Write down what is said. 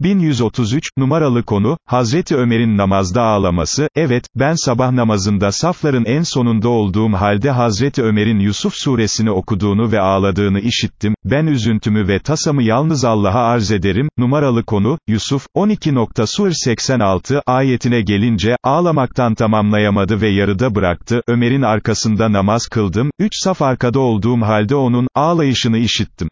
1133, numaralı konu, Hazreti Ömer'in namazda ağlaması, evet, ben sabah namazında safların en sonunda olduğum halde Hazreti Ömer'in Yusuf suresini okuduğunu ve ağladığını işittim, ben üzüntümü ve tasamı yalnız Allah'a arz ederim, numaralı konu, Yusuf, 12. Sur 86, ayetine gelince, ağlamaktan tamamlayamadı ve yarıda bıraktı, Ömer'in arkasında namaz kıldım, üç saf arkada olduğum halde onun, ağlayışını işittim.